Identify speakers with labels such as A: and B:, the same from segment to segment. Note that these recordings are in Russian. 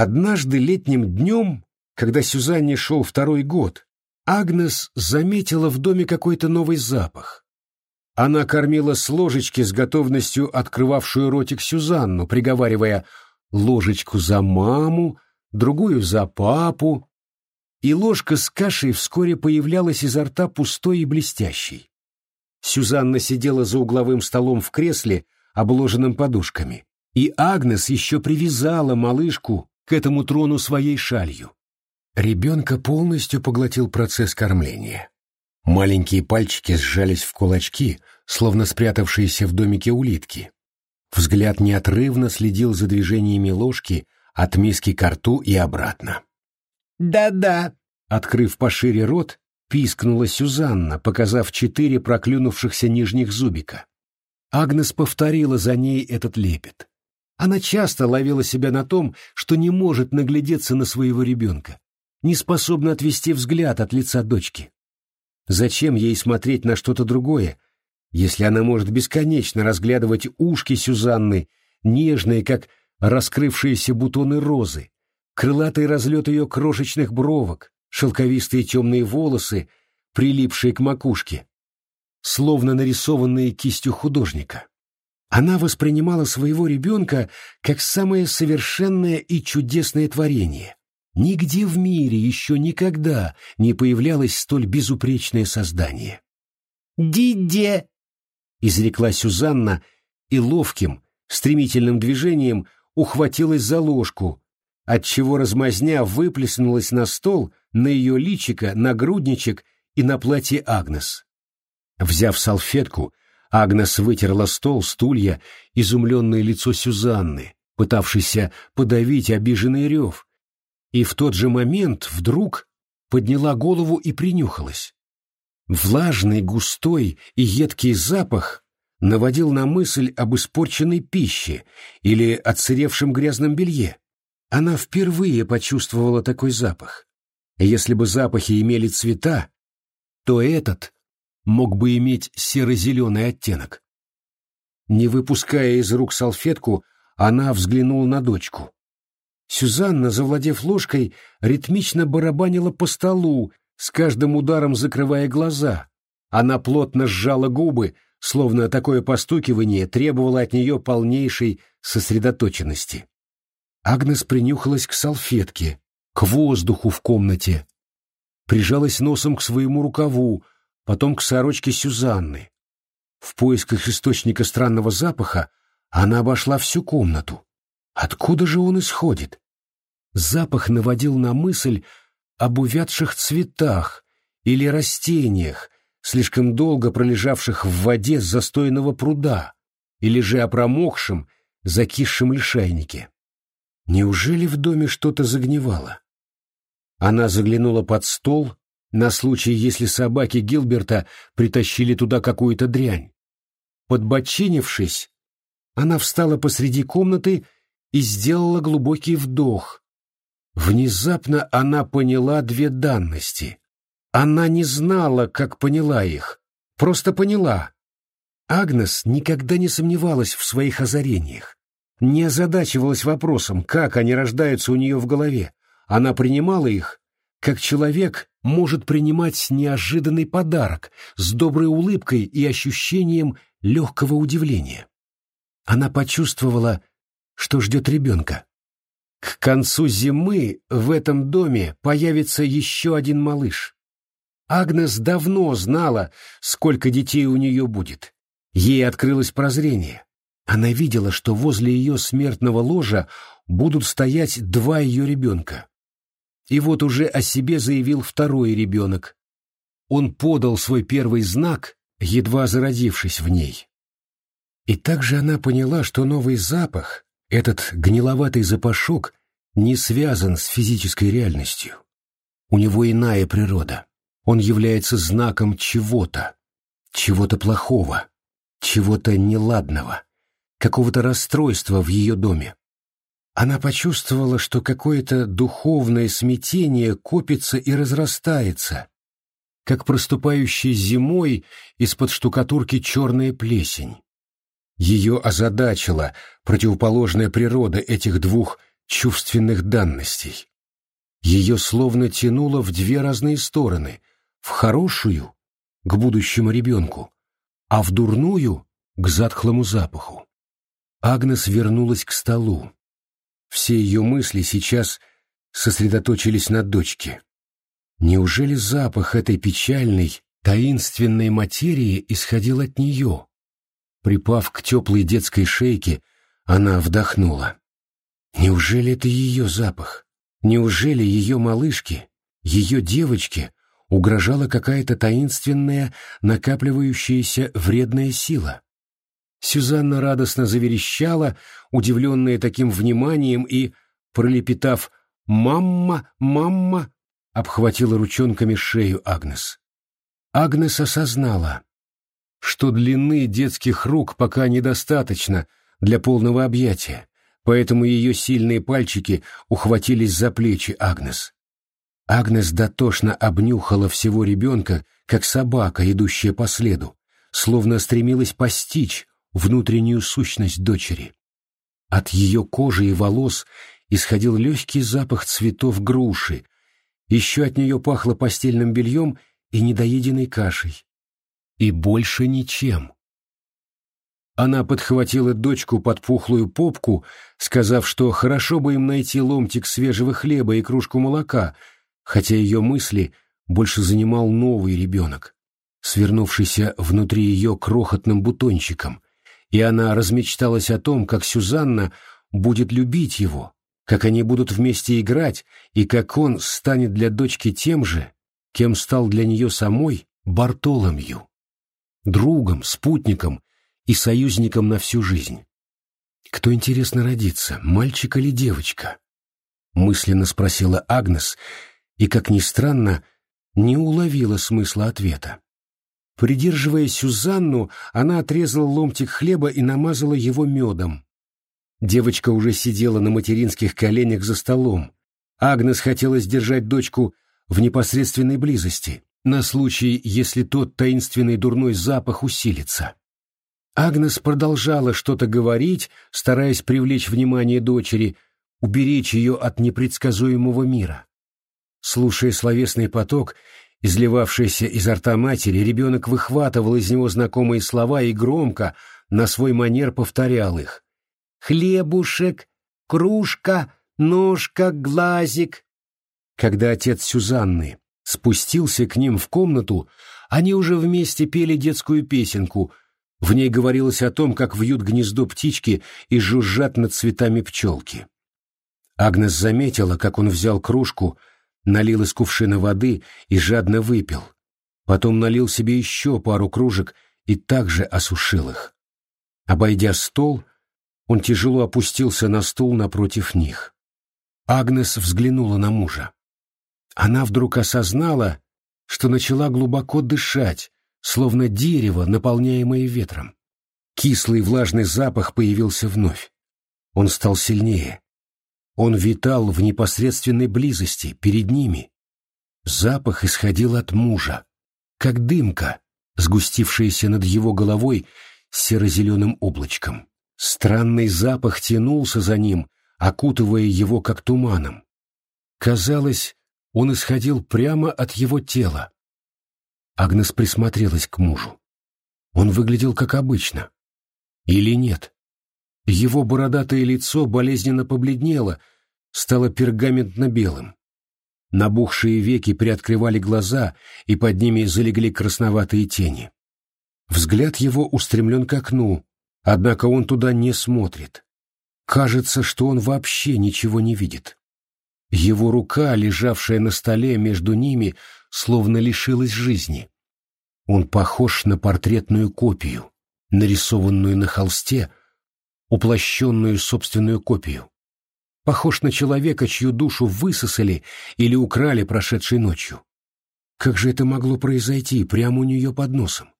A: Однажды летним днем, когда Сюзанне шел второй год, Агнес заметила в доме какой-то новый запах. Она кормила с ложечки с готовностью открывавшую ротик Сюзанну, приговаривая «ложечку за маму», другую за папу, и ложка с кашей вскоре появлялась изо рта пустой и блестящей. Сюзанна сидела за угловым столом в кресле, обложенным подушками, и Агнес еще привязала малышку к этому трону своей шалью. Ребенка полностью поглотил процесс кормления. Маленькие пальчики сжались в кулачки, словно спрятавшиеся в домике улитки. Взгляд неотрывно следил за движениями ложки от миски к рту и обратно.
B: «Да-да», —
A: открыв пошире рот, пискнула Сюзанна, показав четыре проклюнувшихся нижних зубика. Агнес повторила за ней этот лепет. Она часто ловила себя на том, что не может наглядеться на своего ребенка, не способна отвести взгляд от лица дочки. Зачем ей смотреть на что-то другое, если она может бесконечно разглядывать ушки Сюзанны, нежные, как раскрывшиеся бутоны розы, крылатый разлет ее крошечных бровок, шелковистые темные волосы, прилипшие к макушке, словно нарисованные кистью художника. Она воспринимала своего ребенка как самое совершенное и чудесное творение. Нигде в мире еще никогда не появлялось столь безупречное создание.
B: «Диде!»
A: — изрекла Сюзанна и ловким, стремительным движением ухватилась за ложку, отчего размазня выплеснулась на стол, на ее личико, на грудничек и на платье Агнес. Взяв салфетку, Агнес вытерла стол, стулья, изумленное лицо Сюзанны, пытавшейся подавить обиженный рев, и в тот же момент вдруг подняла голову и принюхалась. Влажный, густой и едкий запах наводил на мысль об испорченной пище или отсыревшем грязном белье. Она впервые почувствовала такой запах. Если бы запахи имели цвета, то этот мог бы иметь серо-зеленый оттенок. Не выпуская из рук салфетку, она взглянула на дочку. Сюзанна, завладев ложкой, ритмично барабанила по столу, с каждым ударом закрывая глаза. Она плотно сжала губы, словно такое постукивание требовало от нее полнейшей сосредоточенности. Агнес принюхалась к салфетке, к воздуху в комнате, прижалась носом к своему рукаву, потом к сорочке Сюзанны. В поисках источника странного запаха она обошла всю комнату. Откуда же он исходит? Запах наводил на мысль об увядших цветах или растениях, слишком долго пролежавших в воде застойного пруда, или же о промокшем, закисшем лишайнике. Неужели в доме что-то загнивало? Она заглянула под стол на случай, если собаки Гилберта притащили туда какую-то дрянь. Подбочинившись, она встала посреди комнаты и сделала глубокий вдох. Внезапно она поняла две данности. Она не знала, как поняла их, просто поняла. Агнес никогда не сомневалась в своих озарениях не озадачивалась вопросом, как они рождаются у нее в голове. Она принимала их, как человек может принимать неожиданный подарок с доброй улыбкой и ощущением легкого удивления. Она почувствовала, что ждет ребенка. К концу зимы в этом доме появится еще один малыш. Агнес давно знала, сколько детей у нее будет. Ей открылось прозрение. Она видела, что возле ее смертного ложа будут стоять два ее ребенка. И вот уже о себе заявил второй ребенок. Он подал свой первый знак, едва зародившись в ней. И также она поняла, что новый запах, этот гниловатый запашок, не связан с физической реальностью. У него иная природа. Он является знаком чего-то, чего-то плохого, чего-то неладного какого-то расстройства в ее доме. Она почувствовала, что какое-то духовное смятение копится и разрастается, как проступающая зимой из-под штукатурки черная плесень. Ее озадачила противоположная природа этих двух чувственных данностей. Ее словно тянуло в две разные стороны, в хорошую — к будущему ребенку, а в дурную — к затхлому запаху. Агнес вернулась к столу. Все ее мысли сейчас сосредоточились на дочке. Неужели запах этой печальной, таинственной материи исходил от нее? Припав к теплой детской шейке, она вдохнула. Неужели это ее запах? Неужели ее малышке, ее девочке угрожала какая-то таинственная, накапливающаяся вредная сила? Сюзанна радостно заверещала, удивленная таким вниманием, и, пролепетав «Мамма! Мамма!», обхватила ручонками шею Агнес. Агнес осознала, что длины детских рук пока недостаточно для полного объятия, поэтому ее сильные пальчики ухватились за плечи Агнес. Агнес дотошно обнюхала всего ребенка, как собака, идущая по следу, словно стремилась постичь внутреннюю сущность дочери. От ее кожи и волос исходил легкий запах цветов груши, еще от нее пахло постельным бельем и недоеденной кашей. И больше ничем. Она подхватила дочку под пухлую попку, сказав, что хорошо бы им найти ломтик свежего хлеба и кружку молока, хотя ее мысли больше занимал новый ребенок, свернувшийся внутри ее крохотным бутончиком, и она размечталась о том, как Сюзанна будет любить его, как они будут вместе играть, и как он станет для дочки тем же, кем стал для нее самой Бартоломью, другом, спутником и союзником на всю жизнь. «Кто, интересно, родится, мальчик или девочка?» мысленно спросила Агнес, и, как ни странно, не уловила смысла ответа. Придерживая Сюзанну, она отрезала ломтик хлеба и намазала его медом. Девочка уже сидела на материнских коленях за столом. Агнес хотела сдержать дочку в непосредственной близости, на случай, если тот таинственный дурной запах усилится. Агнес продолжала что-то говорить, стараясь привлечь внимание дочери, уберечь ее от непредсказуемого мира. Слушая словесный поток, изливавшийся изо рта матери, ребенок выхватывал из него знакомые слова и громко, на свой манер повторял их хлебушек, кружка, ножка, глазик. Когда отец Сюзанны спустился к ним в комнату, они уже вместе пели детскую песенку. В ней говорилось о том, как вьют гнездо птички и жужжат над цветами пчелки. Агнес заметила, как он взял кружку, налил из кувшина воды и жадно выпил. Потом налил себе еще пару кружек и также осушил их. Обойдя стол, он тяжело опустился на стул напротив них. Агнес взглянула на мужа. Она вдруг осознала, что начала глубоко дышать, словно дерево, наполняемое ветром. Кислый влажный запах появился вновь. Он стал сильнее. Он витал в непосредственной близости, перед ними. Запах исходил от мужа, как дымка, сгустившаяся над его головой серо-зеленым облачком. Странный запах тянулся за ним, окутывая его как туманом. Казалось, он исходил прямо от его тела. Агнес присмотрелась к мужу. Он выглядел как обычно. Или нет? Его бородатое лицо болезненно побледнело, стало пергаментно-белым. Набухшие веки приоткрывали глаза, и под ними залегли красноватые тени. Взгляд его устремлен к окну, Однако он туда не смотрит. Кажется, что он вообще ничего не видит. Его рука, лежавшая на столе между ними, словно лишилась жизни. Он похож на портретную копию, нарисованную на холсте, уплощенную собственную копию. Похож на человека, чью душу высосали или украли прошедшей ночью. Как же это могло произойти прямо у нее под носом?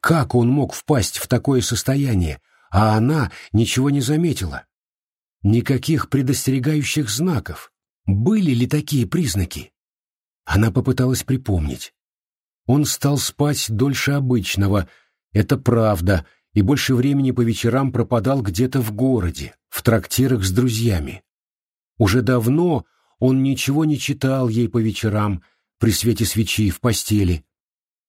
A: Как он мог впасть в такое состояние, а она ничего не заметила? Никаких предостерегающих знаков. Были ли такие признаки? Она попыталась припомнить. Он стал спать дольше обычного, это правда, и больше времени по вечерам пропадал где-то в городе, в трактирах с друзьями. Уже давно он ничего не читал ей по вечерам при свете свечи в постели.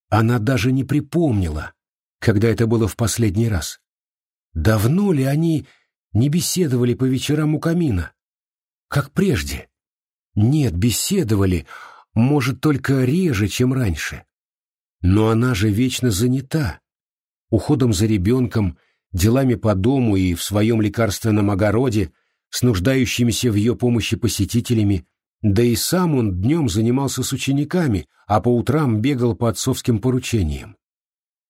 A: Она даже не припомнила, когда это было в последний раз. Давно ли они не беседовали по вечерам у камина? Как прежде? Нет, беседовали, может, только реже, чем раньше. Но она же вечно занята. Уходом за ребенком, делами по дому и в своем лекарственном огороде, с нуждающимися в ее помощи посетителями, да и сам он днем занимался с учениками, а по утрам бегал по отцовским поручениям.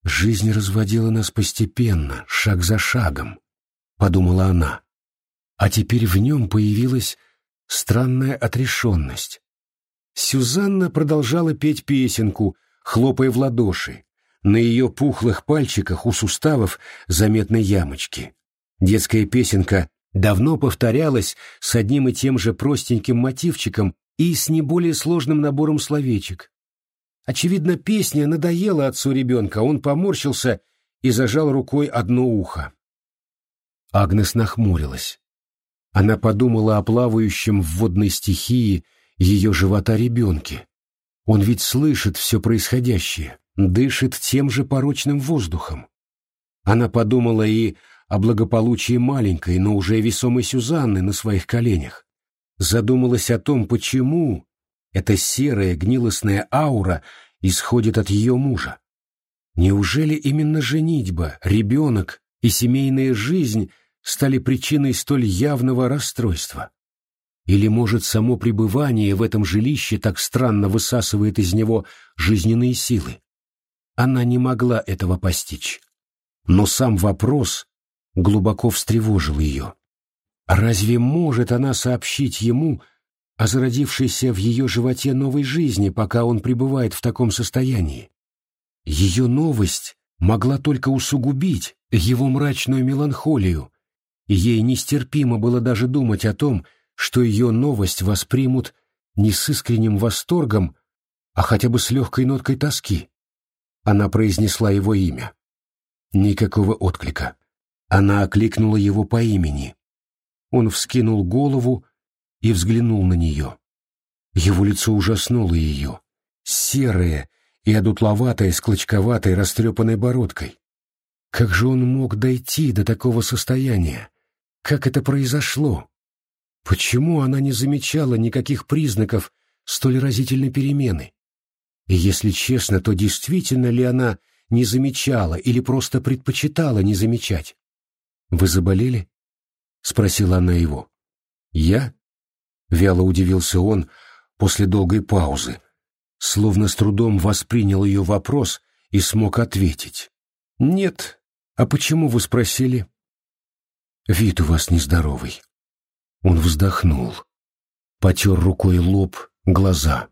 A: «Жизнь разводила нас постепенно, шаг за шагом», — подумала она. А теперь в нем появилась странная отрешенность. Сюзанна продолжала петь песенку, хлопая в ладоши. На ее пухлых пальчиках у суставов заметны ямочки. Детская песенка давно повторялась с одним и тем же простеньким мотивчиком и с не более сложным набором словечек. Очевидно, песня надоела отцу ребенка, он поморщился и зажал рукой одно ухо. Агнес нахмурилась. Она подумала о плавающем в водной стихии ее живота ребенке. Он ведь слышит все происходящее, дышит тем же порочным воздухом. Она подумала и о благополучии маленькой, но уже весомой Сюзанны на своих коленях. Задумалась о том, почему эта серая гнилостная аура исходит от ее мужа. Неужели именно женитьба, ребенок и семейная жизнь стали причиной столь явного расстройства? Или, может, само пребывание в этом жилище так странно высасывает из него жизненные силы? Она не могла этого постичь. Но сам вопрос глубоко встревожил ее. Разве может она сообщить ему о зародившейся в ее животе новой жизни, пока он пребывает в таком состоянии. Ее новость могла только усугубить его мрачную меланхолию, и ей нестерпимо было даже думать о том, что ее новость воспримут не с искренним восторгом, а хотя бы с легкой ноткой тоски. Она произнесла его имя. Никакого отклика. Она окликнула его по имени. Он вскинул голову и взглянул на нее. Его лицо ужаснуло ее. Серое и одутловатое с клочковатой растрепанной бородкой. Как же он мог дойти до такого состояния? Как это произошло? Почему она не замечала никаких признаков столь разительной перемены? И если честно, то действительно ли она не замечала или просто предпочитала не замечать? «Вы заболели?» — спросила она его. «Я?» Вяло удивился он после долгой паузы, словно с трудом воспринял ее вопрос и смог ответить. «Нет. А почему вы спросили?» «Вид у вас нездоровый». Он вздохнул, потер рукой лоб, глаза.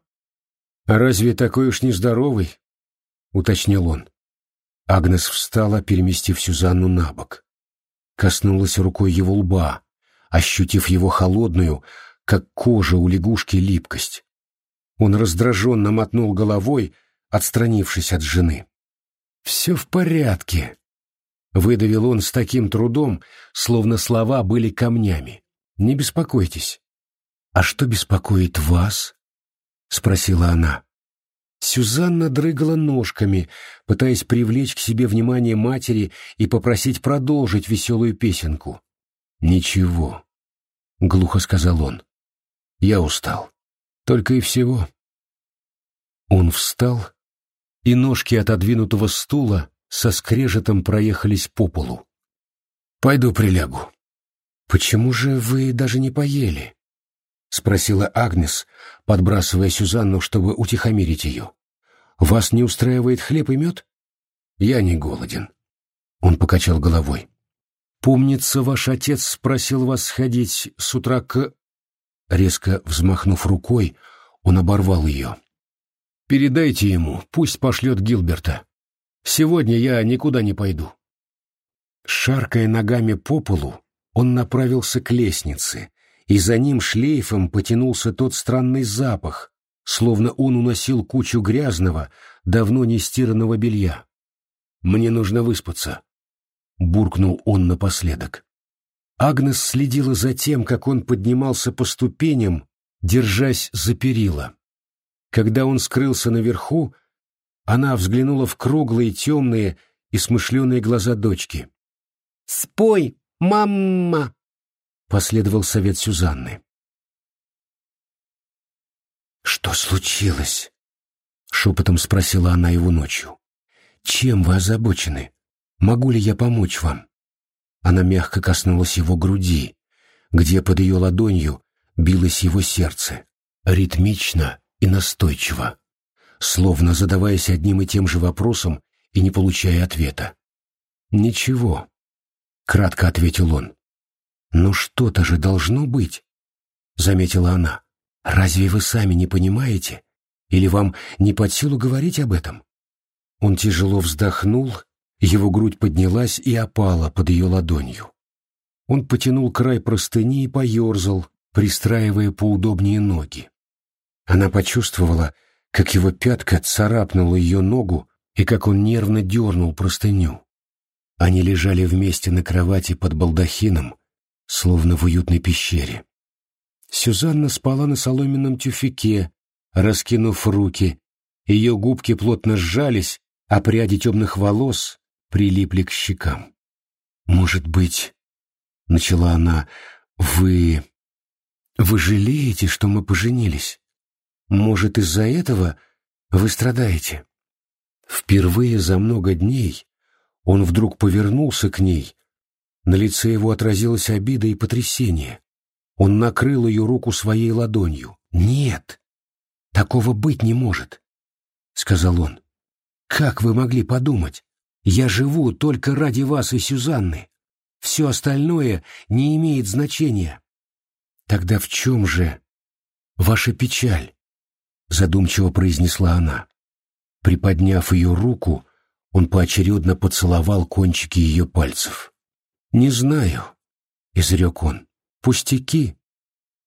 A: «А разве такой уж нездоровый?» — уточнил он. Агнес встала, переместив Сюзанну на бок. Коснулась рукой его лба, ощутив его холодную, как кожа у лягушки липкость. Он раздраженно мотнул головой, отстранившись от жены. «Все в порядке», — выдавил он с таким трудом, словно слова были камнями. «Не беспокойтесь». «А что беспокоит вас?» — спросила она. Сюзанна дрыгала ножками, пытаясь привлечь к себе внимание матери и попросить продолжить веселую песенку. «Ничего», — глухо сказал он. Я устал. Только и всего. Он встал, и ножки отодвинутого стула со скрежетом проехались по полу. «Пойду прилягу». «Почему же вы даже не поели?» — спросила Агнес, подбрасывая Сюзанну, чтобы утихомирить ее. «Вас не устраивает хлеб и мед?» «Я не голоден». Он покачал головой. «Помнится, ваш отец спросил вас сходить с утра к...» Резко взмахнув рукой, он оборвал ее. «Передайте ему, пусть пошлет Гилберта. Сегодня я никуда не пойду». Шаркая ногами по полу, он направился к лестнице, и за ним шлейфом потянулся тот странный запах, словно он уносил кучу грязного, давно не стиранного белья. «Мне нужно выспаться», — буркнул он напоследок. Агнес следила за тем, как он поднимался по ступеням, держась за перила. Когда он скрылся наверху, она взглянула в круглые, темные и смышленые глаза дочки.
B: «Спой, мамма!»
A: — последовал совет Сюзанны. «Что случилось?» — шепотом спросила она его ночью. «Чем вы озабочены? Могу ли я помочь вам?» Она мягко коснулась его груди, где под ее ладонью билось его сердце, ритмично и настойчиво, словно задаваясь одним и тем же вопросом и не получая ответа. «Ничего», — кратко ответил он. «Ну что-то же должно быть», — заметила она. «Разве вы сами не понимаете? Или вам не под силу говорить об этом?» Он тяжело вздохнул, его грудь поднялась и опала под ее ладонью. Он потянул край простыни и поерзал, пристраивая поудобнее ноги. Она почувствовала, как его пятка царапнула ее ногу и как он нервно дернул простыню. Они лежали вместе на кровати под балдахином, словно в уютной пещере. Сюзанна спала на соломенном тюфяке, раскинув руки. Ее губки плотно сжались, а пряди темных волос прилипли к щекам. «Может быть, — начала она, — вы... вы жалеете, что мы поженились? Может, из-за этого вы страдаете?» Впервые за много дней он вдруг повернулся к ней. На лице его отразилась обида и потрясение. Он накрыл ее руку своей ладонью. «Нет, такого быть не может», — сказал он. «Как вы могли подумать? Я живу только ради вас и Сюзанны. Все остальное не имеет значения». «Тогда в чем же ваша печаль?» — задумчиво произнесла она. Приподняв ее руку, он поочередно поцеловал кончики ее пальцев. «Не знаю», — изрек он, — «пустяки,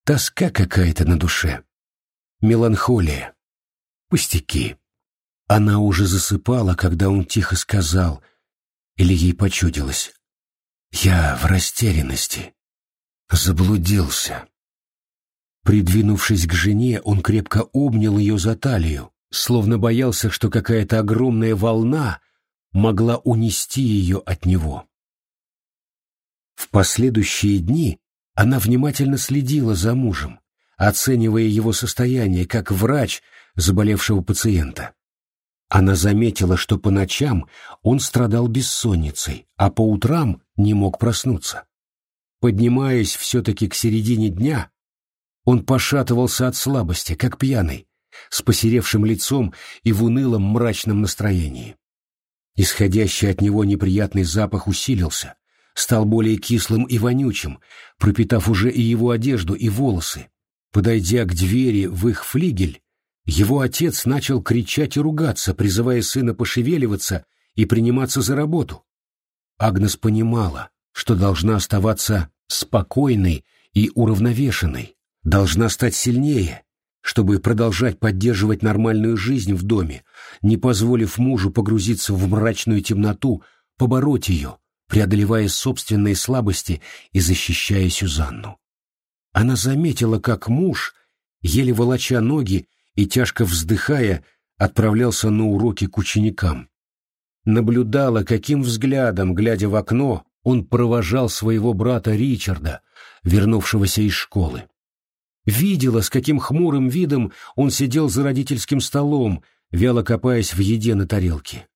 A: тоска какая-то на душе, меланхолия, пустяки». Она уже засыпала, когда он тихо сказал, или ей почудилось. «Я в растерянности. Заблудился». Придвинувшись к жене, он крепко обнял ее за талию, словно боялся, что какая-то огромная волна могла унести ее от него. В последующие дни она внимательно следила за мужем, оценивая его состояние как врач заболевшего пациента. Она заметила, что по ночам он страдал бессонницей, а по утрам не мог проснуться. Поднимаясь все-таки к середине дня, он пошатывался от слабости, как пьяный, с посеревшим лицом и в унылом мрачном настроении. Исходящий от него неприятный запах усилился, стал более кислым и вонючим, пропитав уже и его одежду, и волосы. Подойдя к двери в их флигель, его отец начал кричать и ругаться, призывая сына пошевеливаться и приниматься за работу. Агнес понимала, что должна оставаться спокойной и уравновешенной, должна стать сильнее, чтобы продолжать поддерживать нормальную жизнь в доме, не позволив мужу погрузиться в мрачную темноту, побороть ее, преодолевая собственные слабости и защищая Сюзанну. Она заметила, как муж, еле волоча ноги и тяжко вздыхая, отправлялся на уроки к ученикам. Наблюдала, каким взглядом, глядя в окно, он провожал своего брата Ричарда, вернувшегося из школы. Видела, с каким хмурым видом он сидел за родительским столом, вяло копаясь в еде на тарелке.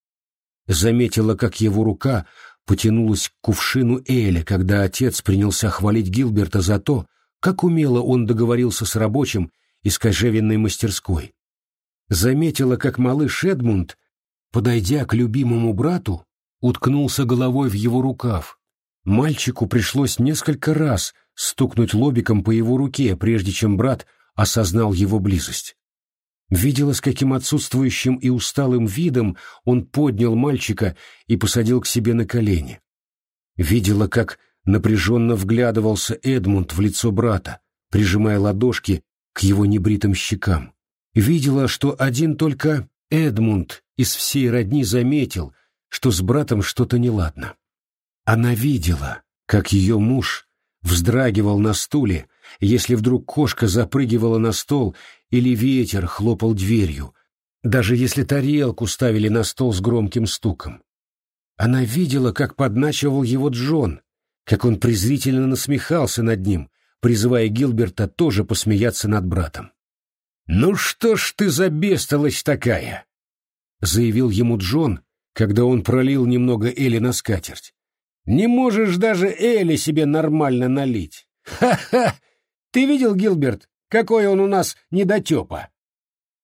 A: Заметила, как его рука потянулась к кувшину Эля, когда отец принялся хвалить Гилберта за то, как умело он договорился с рабочим из кожевенной мастерской. Заметила, как малыш Эдмунд, подойдя к любимому брату, уткнулся головой в его рукав. Мальчику пришлось несколько раз — стукнуть лобиком по его руке, прежде чем брат осознал его близость. Видела, с каким отсутствующим и усталым видом он поднял мальчика и посадил к себе на колени. Видела, как напряженно вглядывался Эдмунд в лицо брата, прижимая ладошки к его небритым щекам. Видела, что один только Эдмунд из всей родни заметил, что с братом что-то неладно. Она видела, как ее муж вздрагивал на стуле, если вдруг кошка запрыгивала на стол или ветер хлопал дверью, даже если тарелку ставили на стол с громким стуком. Она видела, как подначивал его Джон, как он презрительно насмехался над ним, призывая Гилберта тоже посмеяться над братом. «Ну что ж ты за бестолочь такая?» — заявил ему Джон, когда он пролил немного Эли на скатерть. «Не можешь даже Эли себе нормально налить. Ха-ха! Ты видел, Гилберт, какой он у нас недотепа?»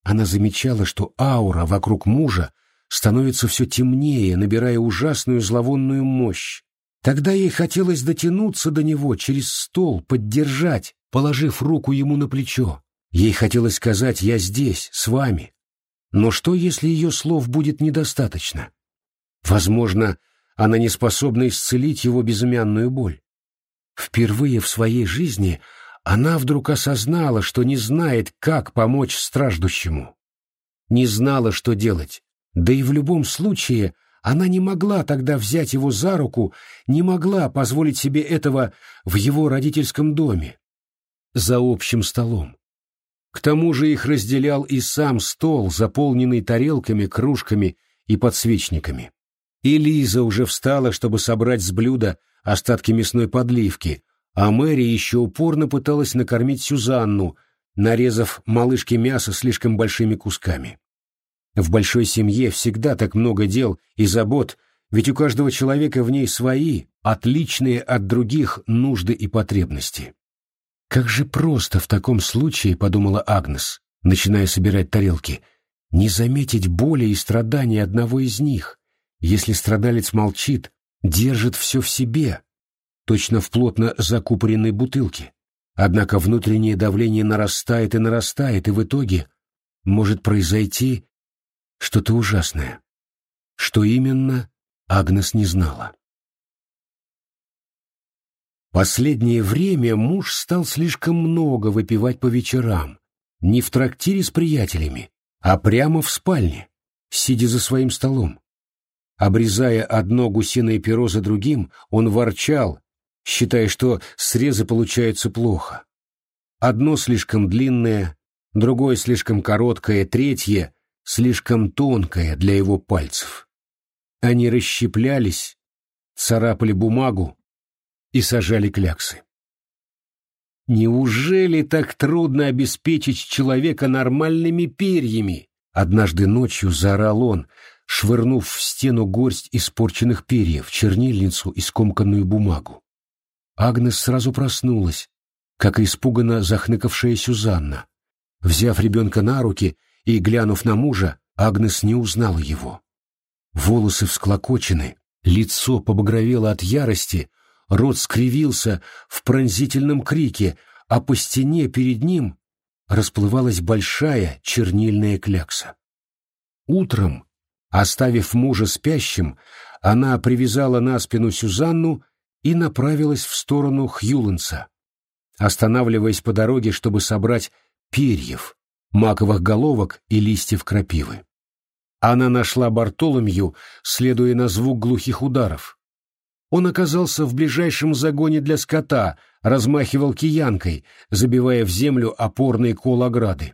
A: Она замечала, что аура вокруг мужа становится все темнее, набирая ужасную зловонную мощь. Тогда ей хотелось дотянуться до него через стол, поддержать, положив руку ему на плечо. Ей хотелось сказать «я здесь, с вами». Но что, если ее слов будет недостаточно? Возможно, она не способна исцелить его безымянную боль. Впервые в своей жизни она вдруг осознала, что не знает, как помочь страждущему. Не знала, что делать. Да и в любом случае она не могла тогда взять его за руку, не могла позволить себе этого в его родительском доме, за общим столом. К тому же их разделял и сам стол, заполненный тарелками, кружками и подсвечниками. И Лиза уже встала, чтобы собрать с блюда остатки мясной подливки, а Мэри еще упорно пыталась накормить Сюзанну, нарезав малышке мясо слишком большими кусками. В большой семье всегда так много дел и забот, ведь у каждого человека в ней свои, отличные от других нужды и потребности. Как же просто в таком случае, подумала Агнес, начиная собирать тарелки, не заметить боли и страдания одного из них, если страдалец молчит, держит все в себе, точно в плотно закупоренной бутылке. Однако внутреннее давление нарастает и нарастает, и в итоге может произойти что-то ужасное. Что именно, Агнес не знала. Последнее время муж стал слишком много выпивать по вечерам, не в трактире с приятелями, а прямо в спальне, сидя за своим столом. Обрезая одно гусиное перо за другим, он ворчал, считая, что срезы получаются плохо. Одно слишком длинное, другое слишком короткое, третье слишком тонкая для его пальцев. Они расщеплялись, царапали бумагу и сажали кляксы. Неужели так трудно обеспечить человека нормальными перьями? Однажды ночью заорал он, швырнув в стену горсть испорченных перьев, чернильницу и скомканную бумагу. Агнес сразу проснулась, как испуганно захныкавшая Сюзанна. Взяв ребенка на руки, и, глянув на мужа, Агнес не узнала его. Волосы всклокочены, лицо побагровело от ярости, рот скривился в пронзительном крике, а по стене перед ним расплывалась большая чернильная клякса. Утром, оставив мужа спящим, она привязала на спину Сюзанну и направилась в сторону Хьюленса, останавливаясь по дороге, чтобы собрать перьев, маковых головок и листьев крапивы. Она нашла Бартоломью, следуя на звук глухих ударов. Он оказался в ближайшем загоне для скота, размахивал киянкой, забивая в землю опорный кол ограды.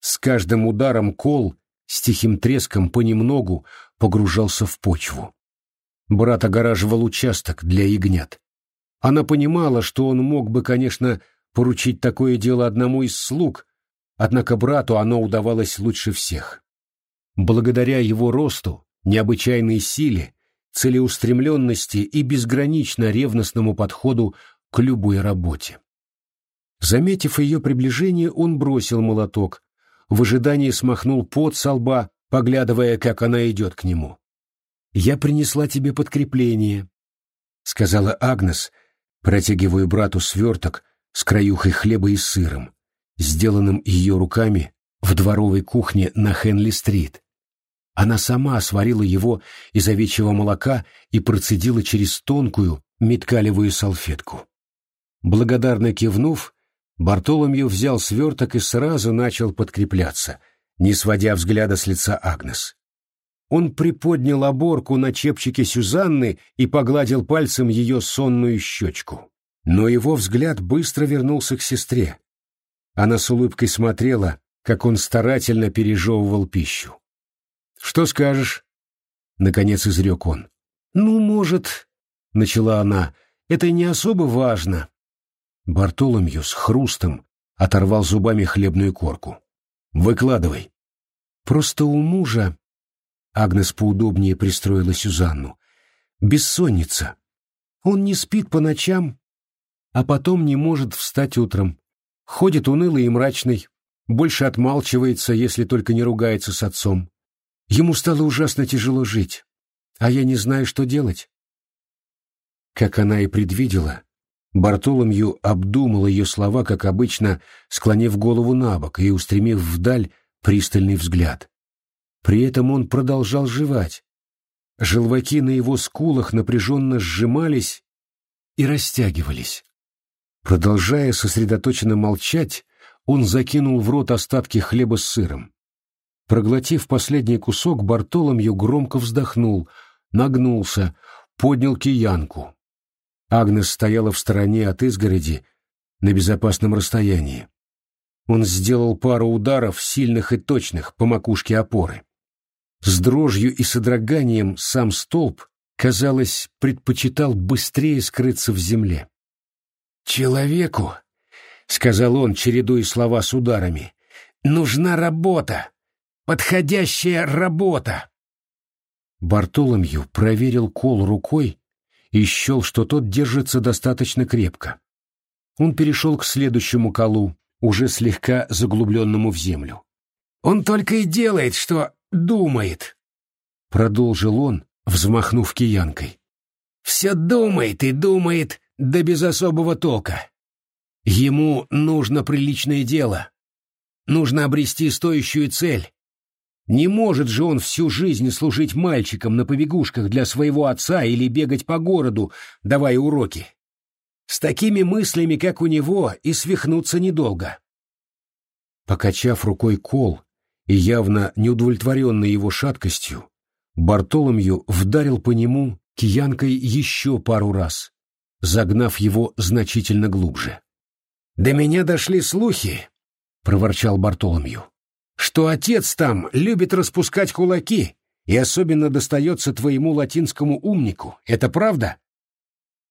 A: С каждым ударом кол с тихим треском понемногу погружался в почву. Брат огораживал участок для ягнят. Она понимала, что он мог бы, конечно, поручить такое дело одному из слуг, Однако брату оно удавалось лучше всех. Благодаря его росту, необычайной силе, целеустремленности и безгранично ревностному подходу к любой работе. Заметив ее приближение, он бросил молоток, в ожидании смахнул пот со лба, поглядывая, как она идет к нему. «Я принесла тебе подкрепление», — сказала Агнес, протягивая брату сверток с краюхой хлеба и сыром сделанным ее руками в дворовой кухне на Хенли-стрит. Она сама сварила его из овечьего молока и процедила через тонкую меткалевую салфетку. Благодарно кивнув, Бартоломью взял сверток и сразу начал подкрепляться, не сводя взгляда с лица Агнес. Он приподнял оборку на чепчике Сюзанны и погладил пальцем ее сонную щечку. Но его взгляд быстро вернулся к сестре. Она с улыбкой смотрела, как он старательно пережевывал пищу. «Что скажешь?» — наконец изрек он. «Ну, может...» — начала она. «Это не особо важно». Бартоломью с хрустом оторвал зубами хлебную корку. «Выкладывай». «Просто у мужа...» Агнес поудобнее пристроила Сюзанну. «Бессонница. Он не спит по ночам, а потом не может встать утром. Ходит унылый и мрачный, больше отмалчивается, если только не ругается с отцом. Ему стало ужасно тяжело жить, а я не знаю, что делать. Как она и предвидела, Бартоломью обдумал ее слова, как обычно, склонив голову на бок и устремив вдаль пристальный взгляд. При этом он продолжал жевать. Желваки на его скулах напряженно сжимались и растягивались. Продолжая сосредоточенно молчать, он закинул в рот остатки хлеба с сыром. Проглотив последний кусок, Бартоломью громко вздохнул, нагнулся, поднял киянку. Агнес стояла в стороне от изгороди на безопасном расстоянии. Он сделал пару ударов, сильных и точных, по макушке опоры. С дрожью и содроганием сам столб, казалось, предпочитал быстрее скрыться в земле. «Человеку», — сказал он, чередуя слова с ударами, — «нужна работа, подходящая работа». Бартоломью проверил кол рукой и счел, что тот держится достаточно крепко. Он перешел к следующему колу, уже слегка заглубленному в землю. «Он только и делает, что думает», — продолжил он, взмахнув киянкой. «Все думает и думает, да без особого толка. Ему нужно приличное дело. Нужно обрести стоящую цель. Не может же он всю жизнь служить мальчиком на побегушках для своего отца или бегать по городу, давая уроки. С такими мыслями, как у него, и свихнуться недолго. Покачав рукой кол и явно неудовлетворенный его шаткостью, Бартоломью вдарил по нему киянкой еще пару раз загнав его значительно глубже. «До меня дошли слухи», — проворчал Бартоломью, «что отец там любит распускать кулаки, и особенно достается твоему латинскому умнику. Это правда?»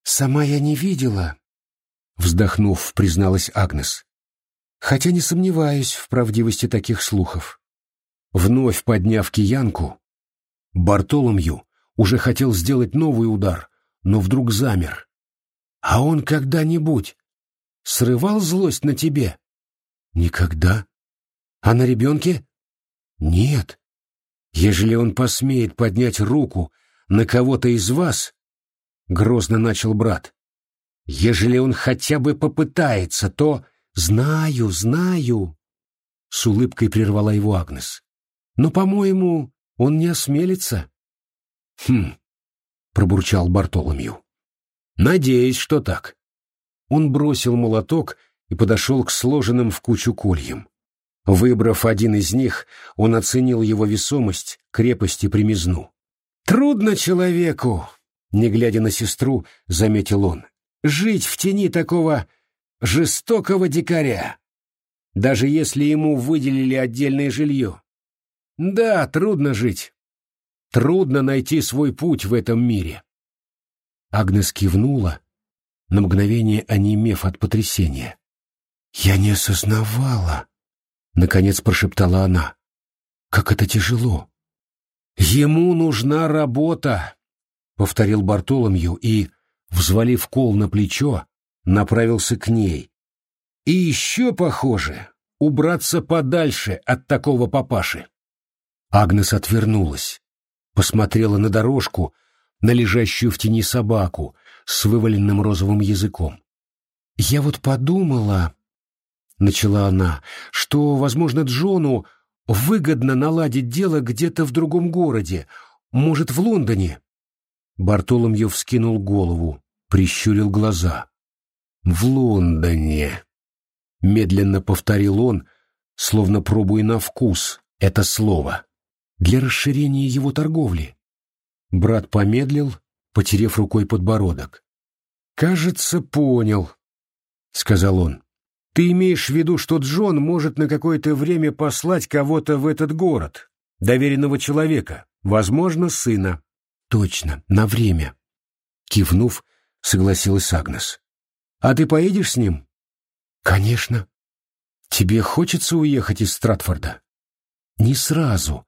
A: «Сама я не видела», — вздохнув, призналась Агнес. «Хотя не сомневаюсь в правдивости таких слухов». Вновь подняв киянку, Бартоломью уже хотел сделать новый удар, но вдруг замер, а он когда-нибудь срывал злость на тебе? Никогда. А на ребенке? Нет. Ежели он посмеет поднять руку на кого-то из вас, грозно начал брат, ежели он хотя бы попытается, то... Знаю, знаю, с улыбкой прервала его Агнес. Но, по-моему, он не осмелится. Хм, пробурчал Бартоломью. Надеюсь, что так. Он бросил молоток и подошел к сложенным в кучу кольям. Выбрав один из них, он оценил его весомость, крепость и примизну. «Трудно человеку», — не глядя на сестру, заметил он, — «жить в тени такого жестокого дикаря, даже если ему выделили отдельное жилье. Да, трудно жить. Трудно найти свой путь в этом мире. Агнес кивнула, на мгновение онемев от потрясения. «Я не осознавала», — наконец прошептала она. «Как это тяжело!» «Ему нужна работа», — повторил Бартоломью и, взвалив кол на плечо, направился к ней. «И еще, похоже, убраться подальше от такого папаши». Агнес отвернулась, посмотрела на дорожку, на лежащую в тени собаку с вываленным розовым языком. «Я вот подумала...» — начала она, — что, возможно, Джону выгодно наладить дело где-то в другом городе, может, в Лондоне. Бартоломью вскинул голову, прищурил глаза. «В Лондоне», — медленно повторил он, словно пробуя на вкус это слово, для расширения его торговли. Брат помедлил, потерев рукой подбородок. «Кажется, понял», — сказал он. «Ты имеешь в виду, что Джон может на какое-то время послать кого-то в этот город, доверенного человека, возможно, сына». «Точно, на время», — кивнув, согласилась Агнес. «А ты поедешь с ним?» «Конечно». «Тебе хочется уехать из Стратфорда?» «Не сразу.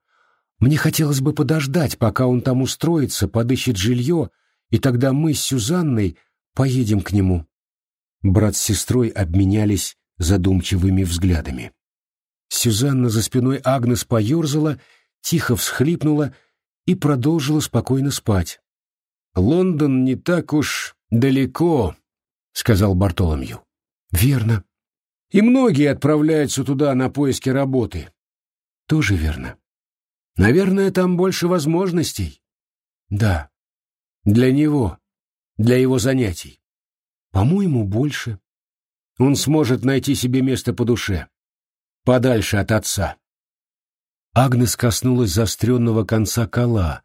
A: Мне хотелось бы подождать, пока он там устроится, подыщет жилье, и тогда мы с Сюзанной поедем к нему». Брат с сестрой обменялись задумчивыми взглядами. Сюзанна за спиной Агнес поерзала, тихо всхлипнула и продолжила спокойно спать. «Лондон не так уж далеко», — сказал Бартоломью. «Верно. И многие отправляются туда на поиски работы». «Тоже верно. Наверное, там больше возможностей». «Да. Для него, для его занятий. По-моему, больше. Он сможет найти себе место по душе, подальше от отца». Агнес коснулась заостренного конца кола,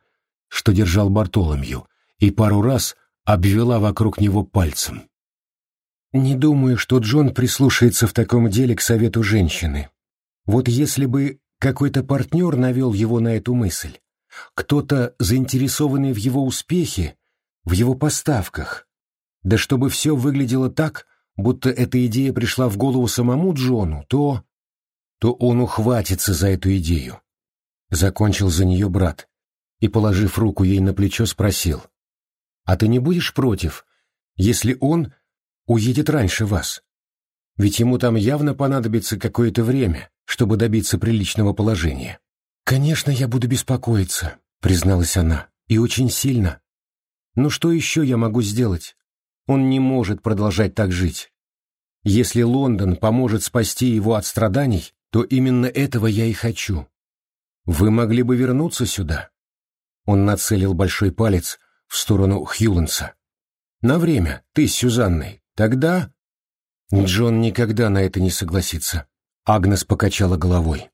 A: что держал Бартоломью, и пару раз обвела вокруг него пальцем. Не думаю, что Джон прислушается в таком деле к совету женщины. Вот если бы какой-то партнер навел его на эту мысль, кто-то заинтересованный в его успехе, в его поставках, да чтобы все выглядело так, будто эта идея пришла в голову самому Джону, то... то он ухватится за эту идею. Закончил за нее брат и, положив руку ей на плечо, спросил. «А ты не будешь против, если он уедет раньше вас. Ведь ему там явно понадобится какое-то время, чтобы добиться приличного положения. «Конечно, я буду беспокоиться», — призналась она, — «и очень сильно. Но что еще я могу сделать? Он не может продолжать так жить. Если Лондон поможет спасти его от страданий, то именно этого я и хочу. Вы могли бы вернуться сюда?» Он нацелил большой палец в сторону Хьюленса. «На время, ты с Сюзанной, Тогда... Джон никогда на это не согласится. Агнес покачала головой.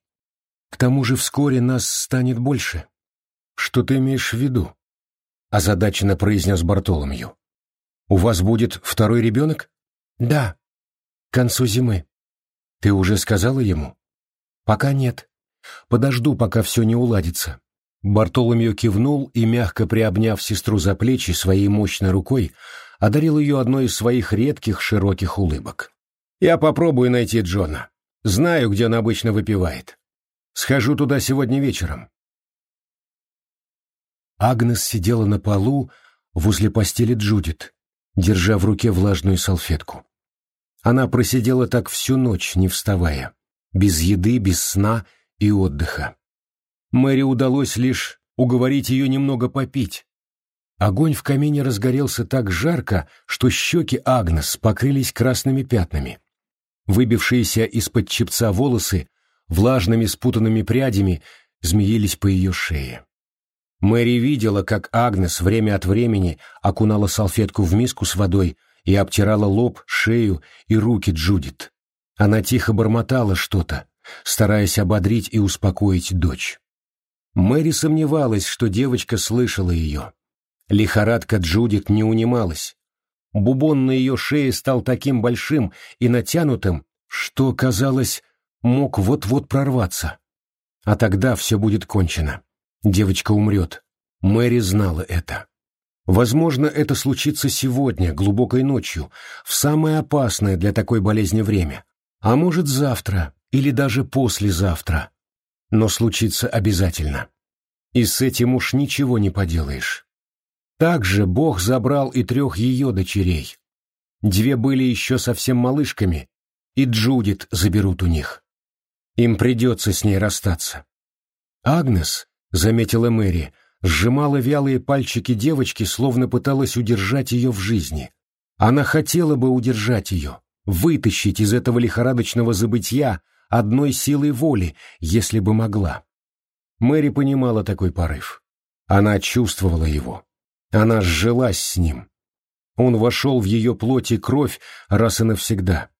A: К тому же вскоре нас станет больше. Что ты имеешь в виду? Озадаченно произнес Бартоломью. У вас будет второй ребенок? Да. К концу зимы. Ты уже сказала ему? Пока нет. Подожду, пока все не уладится. Бартоломью кивнул и, мягко приобняв сестру за плечи своей мощной рукой, одарил ее одной из своих редких широких улыбок. «Я попробую найти Джона. Знаю, где он обычно выпивает. Схожу туда сегодня вечером». Агнес сидела на полу возле постели Джудит, держа в руке влажную салфетку. Она просидела так всю ночь, не вставая, без еды, без сна и отдыха. Мэри удалось лишь уговорить ее немного попить, Огонь в камине разгорелся так жарко, что щеки Агнес покрылись красными пятнами. Выбившиеся из-под чепца волосы влажными спутанными прядями змеились по ее шее. Мэри видела, как Агнес время от времени окунала салфетку в миску с водой и обтирала лоб, шею и руки Джудит. Она тихо бормотала что-то, стараясь ободрить и успокоить дочь. Мэри сомневалась, что девочка слышала ее. Лихорадка Джудит не унималась. Бубон на ее шее стал таким большим и натянутым, что, казалось, мог вот-вот прорваться. А тогда все будет кончено. Девочка умрет. Мэри знала это. Возможно, это случится сегодня, глубокой ночью, в самое опасное для такой болезни время. А может, завтра или даже послезавтра. Но случится обязательно. И с этим уж ничего не поделаешь. Также Бог забрал и трех ее дочерей. Две были еще совсем малышками, и Джудит заберут у них. Им придется с ней расстаться. Агнес, заметила Мэри, сжимала вялые пальчики девочки, словно пыталась удержать ее в жизни. Она хотела бы удержать ее, вытащить из этого лихорадочного забытья одной силой воли, если бы могла. Мэри понимала такой порыв. Она чувствовала его. Она сжилась с ним. Он вошел в ее плоть и кровь раз и навсегда.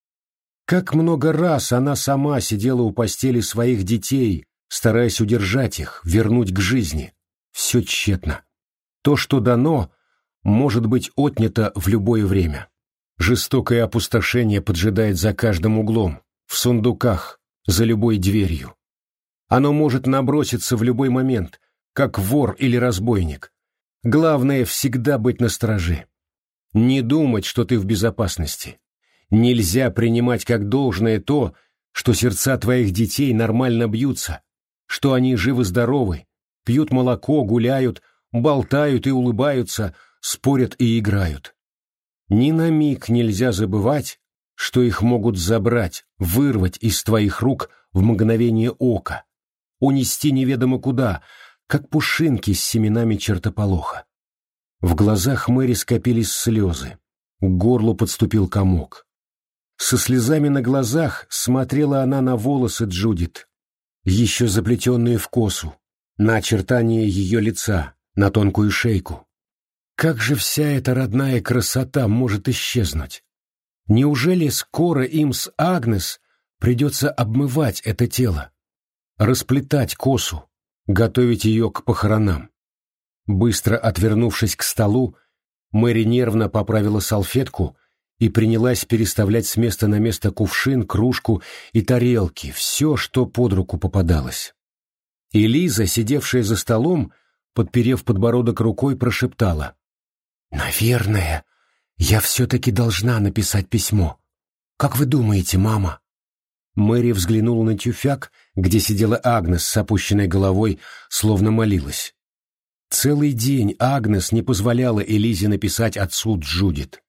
A: Как много раз она сама сидела у постели своих детей, стараясь удержать их, вернуть к жизни. Все тщетно. То, что дано, может быть отнято в любое время. Жестокое опустошение поджидает за каждым углом, в сундуках, за любой дверью. Оно может наброситься в любой момент, как вор или разбойник. Главное всегда быть настороже. Не думать, что ты в безопасности. Нельзя принимать как должное то, что сердца твоих детей нормально бьются, что они живы-здоровы, пьют молоко, гуляют, болтают и улыбаются, спорят и играют. Ни на миг нельзя забывать, что их могут забрать, вырвать из твоих рук в мгновение ока, унести неведомо куда, как пушинки с семенами чертополоха. В глазах Мэри скопились слезы, к горлу подступил комок. Со слезами на глазах смотрела она на волосы Джудит, еще заплетенные в косу, на очертания ее лица, на тонкую шейку. Как же вся эта родная красота может исчезнуть? Неужели скоро им с Агнес придется обмывать это тело, расплетать косу, готовить ее к похоронам? Быстро отвернувшись к столу, Мэри нервно поправила салфетку и принялась переставлять с места на место кувшин, кружку и тарелки, все, что под руку попадалось. И Лиза, сидевшая за столом, подперев подбородок рукой, прошептала. «Наверное, я все-таки должна написать письмо. Как вы думаете, мама?» Мэри взглянула на тюфяк, где сидела Агнес с опущенной головой, словно молилась. Целый день Агнес не позволяла Элизе написать отцу Джудит.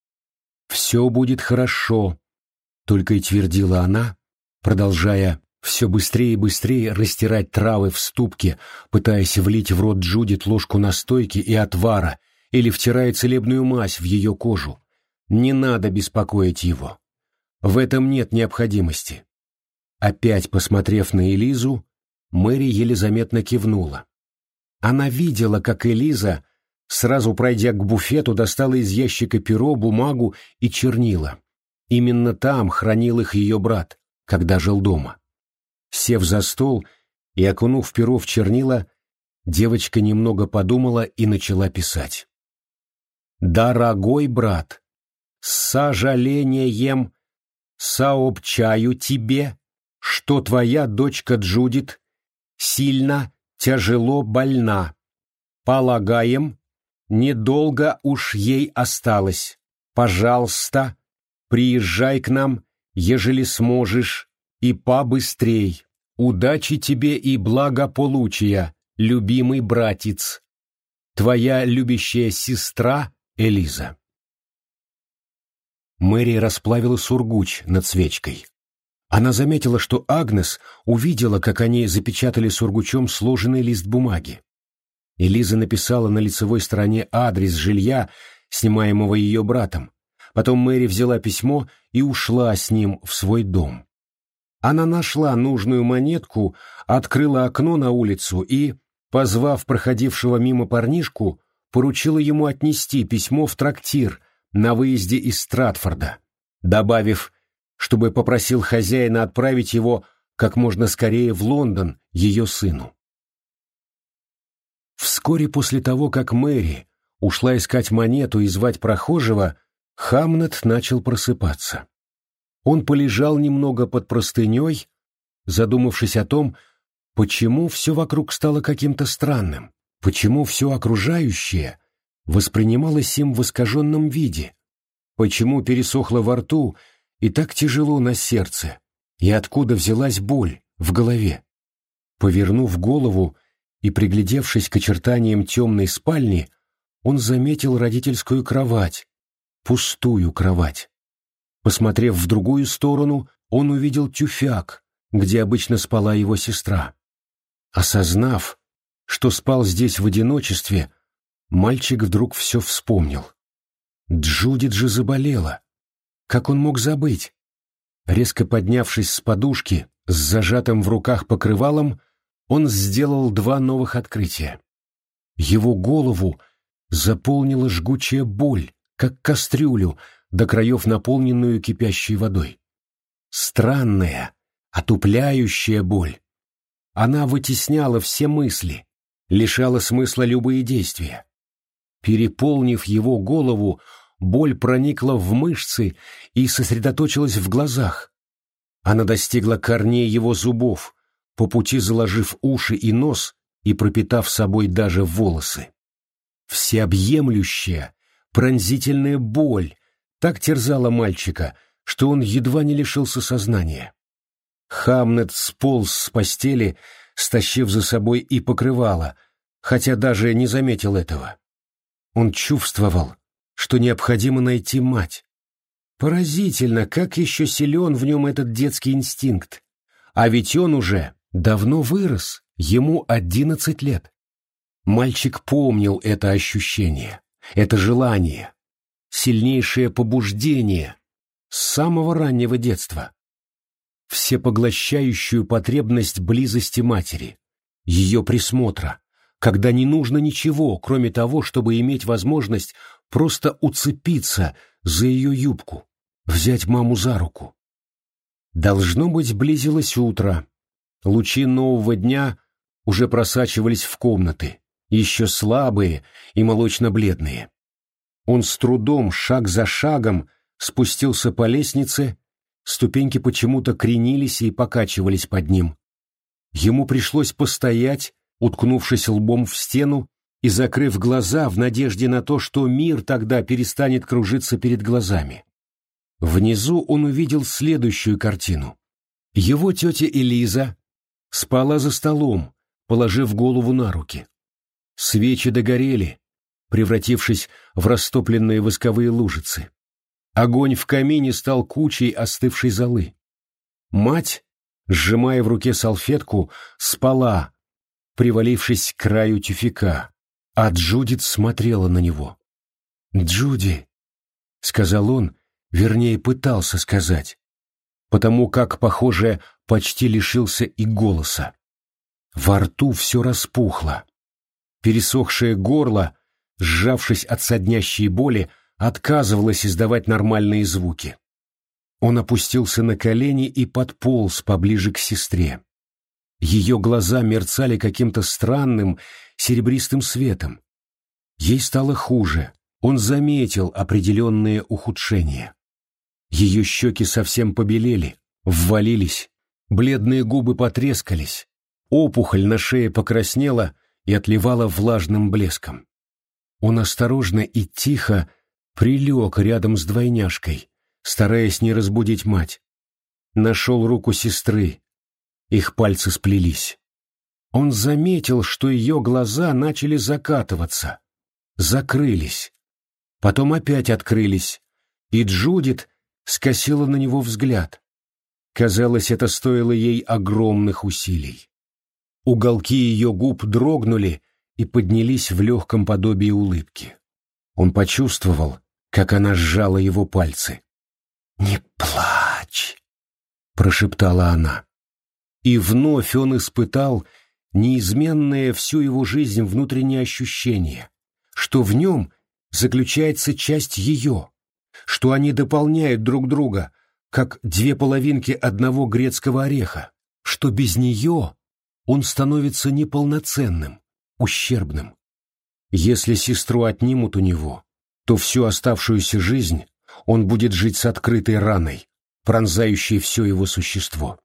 A: «Все будет хорошо», — только и твердила она, продолжая все быстрее и быстрее растирать травы в ступке, пытаясь влить в рот Джудит ложку настойки и отвара, или втирая целебную мазь в ее кожу. Не надо беспокоить его. В этом нет необходимости. Опять посмотрев на Элизу, Мэри еле заметно кивнула. Она видела, как Элиза, сразу пройдя к буфету, достала из ящика перо, бумагу и чернила. Именно там хранил их ее брат, когда жил дома. Сев за стол и окунув перо в чернила, девочка немного подумала и начала писать. «Дорогой брат, с сожалением сообщаю тебе, что твоя дочка Джудит сильно, тяжело больна. Полагаем, недолго уж ей осталось. Пожалуйста, приезжай к нам, ежели сможешь, и побыстрей. Удачи тебе и благополучия, любимый братец. Твоя любящая сестра Элиза. Мэри расплавила сургуч над свечкой. Она заметила, что Агнес увидела, как они запечатали сургучом сложенный лист бумаги. Элиза написала на лицевой стороне адрес жилья, снимаемого ее братом. Потом Мэри взяла письмо и ушла с ним в свой дом. Она нашла нужную монетку, открыла окно на улицу и, позвав проходившего мимо парнишку, поручила ему отнести письмо в трактир на выезде из Стратфорда, добавив, чтобы попросил хозяина отправить его как можно скорее в Лондон ее сыну. Вскоре после того, как Мэри ушла искать монету и звать прохожего, Хамнет начал просыпаться. Он полежал немного под простыней, задумавшись о том, почему все вокруг стало каким-то странным, почему все окружающее воспринималось им в искаженном виде, почему пересохло во рту и так тяжело на сердце, и откуда взялась боль в голове. Повернув голову и приглядевшись к очертаниям темной спальни, он заметил родительскую кровать, пустую кровать. Посмотрев в другую сторону, он увидел тюфяк, где обычно спала его сестра. Осознав, что спал здесь в одиночестве, мальчик вдруг все вспомнил. Джудит же заболела. Как он мог забыть? Резко поднявшись с подушки, с зажатым в руках покрывалом, он сделал два новых открытия. Его голову заполнила жгучая боль, как кастрюлю, до краев наполненную кипящей водой. Странная, отупляющая боль. Она вытесняла все мысли, лишала смысла любые действия. Переполнив его голову, боль проникла в мышцы и сосредоточилась в глазах. Она достигла корней его зубов, по пути заложив уши и нос и пропитав собой даже волосы. Всеобъемлющая, пронзительная боль так терзала мальчика, что он едва не лишился сознания. Хамнет сполз с постели, стащив за собой и покрывало, хотя даже не заметил этого. Он чувствовал, что необходимо найти мать. Поразительно, как еще силен в нем этот детский инстинкт. А ведь он уже давно вырос, ему одиннадцать лет. Мальчик помнил это ощущение, это желание, сильнейшее побуждение с самого раннего детства. Всепоглощающую потребность близости матери, ее присмотра, когда не нужно ничего, кроме того, чтобы иметь возможность просто уцепиться за ее юбку, взять маму за руку. Должно быть, близилось утро. Лучи нового дня уже просачивались в комнаты, еще слабые и молочно-бледные. Он с трудом, шаг за шагом, спустился по лестнице, ступеньки почему-то кренились и покачивались под ним. Ему пришлось постоять, уткнувшись лбом в стену и закрыв глаза в надежде на то, что мир тогда перестанет кружиться перед глазами. Внизу он увидел следующую картину. Его тетя Элиза спала за столом, положив голову на руки. Свечи догорели, превратившись в растопленные восковые лужицы. Огонь в камине стал кучей остывшей золы. Мать, сжимая в руке салфетку, спала, привалившись к краю тюфика, а Джудит смотрела на него. «Джуди», — сказал он, вернее, пытался сказать, потому как, похоже, почти лишился и голоса. Во рту все распухло. Пересохшее горло, сжавшись от соднящей боли, отказывалось издавать нормальные звуки. Он опустился на колени и подполз поближе к сестре. Ее глаза мерцали каким-то странным серебристым светом. Ей стало хуже, он заметил определенные ухудшения. Ее щеки совсем побелели, ввалились, бледные губы потрескались, опухоль на шее покраснела и отливала влажным блеском. Он осторожно и тихо прилег рядом с двойняшкой, стараясь не разбудить мать. Нашел руку сестры, их пальцы сплелись. Он заметил, что ее глаза начали закатываться, закрылись, потом опять открылись, и Джудит скосила на него взгляд. Казалось, это стоило ей огромных усилий. Уголки ее губ дрогнули и поднялись в легком подобии улыбки. Он почувствовал, как она сжала его пальцы. «Не плачь!» — прошептала она. И вновь он испытал неизменное всю его жизнь внутреннее ощущение, что в нем заключается часть ее, что они дополняют друг друга, как две половинки одного грецкого ореха, что без нее он становится неполноценным, ущербным. Если сестру отнимут у него, то всю оставшуюся жизнь он будет жить с открытой раной, пронзающей все его существо.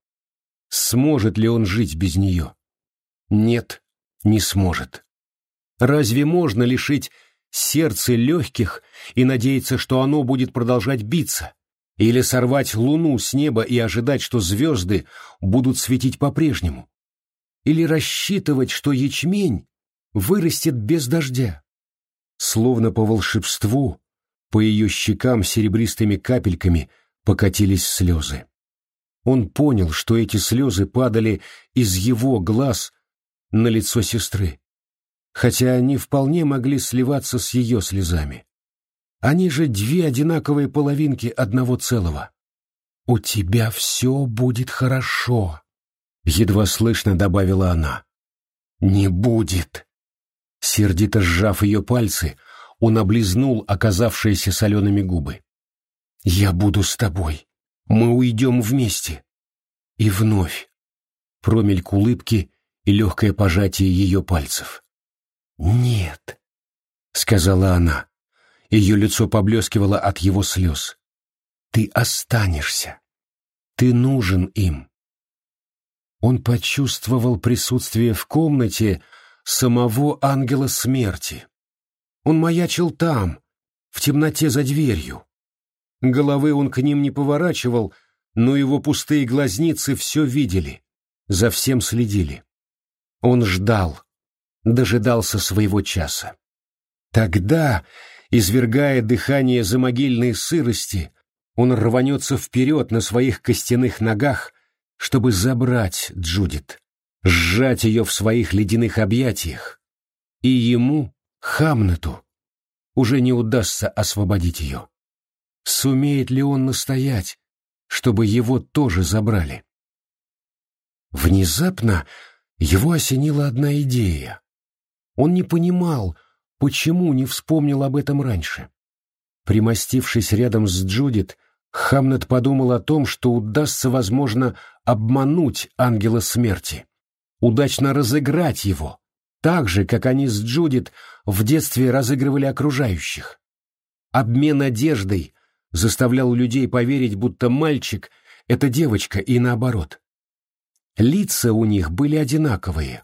A: Сможет ли он жить без нее? Нет, не сможет. Разве можно лишить сердце легких и надеяться, что оно будет продолжать биться? Или сорвать луну с неба и ожидать, что звезды будут светить по-прежнему? Или рассчитывать, что ячмень вырастет без дождя? Словно по волшебству, по ее щекам серебристыми капельками покатились слезы. Он понял, что эти слезы падали из его глаз на лицо сестры, хотя они вполне могли сливаться с ее слезами. Они же две одинаковые половинки одного целого. «У тебя все будет хорошо», — едва слышно добавила она. «Не будет». Сердито сжав ее пальцы, он облизнул оказавшиеся солеными губы. «Я буду с тобой. Мы уйдем вместе. И вновь промельк улыбки и легкое пожатие ее пальцев. «Нет», — сказала она, Ее лицо поблескивало от его слез. «Ты останешься. Ты нужен им». Он почувствовал присутствие в комнате самого ангела смерти. Он маячил там, в темноте за дверью. Головы он к ним не поворачивал, но его пустые глазницы все видели, за всем следили. Он ждал, дожидался своего часа. Тогда, извергая дыхание замогильной сырости, он рванется вперед на своих костяных ногах, чтобы забрать Джудит, сжать ее в своих ледяных объятиях, и ему, Хамнету, уже не удастся освободить ее. Сумеет ли он настоять, чтобы его тоже забрали? Внезапно его осенила одна идея. Он не понимал, почему не вспомнил об этом раньше. Примостившись рядом с Джудит, Хамнет подумал о том, что удастся, возможно, обмануть ангела смерти, удачно разыграть его, так же, как они с Джудит в детстве разыгрывали окружающих. Обмен одеждой заставлял людей поверить, будто мальчик — это девочка, и наоборот. Лица у них были одинаковые.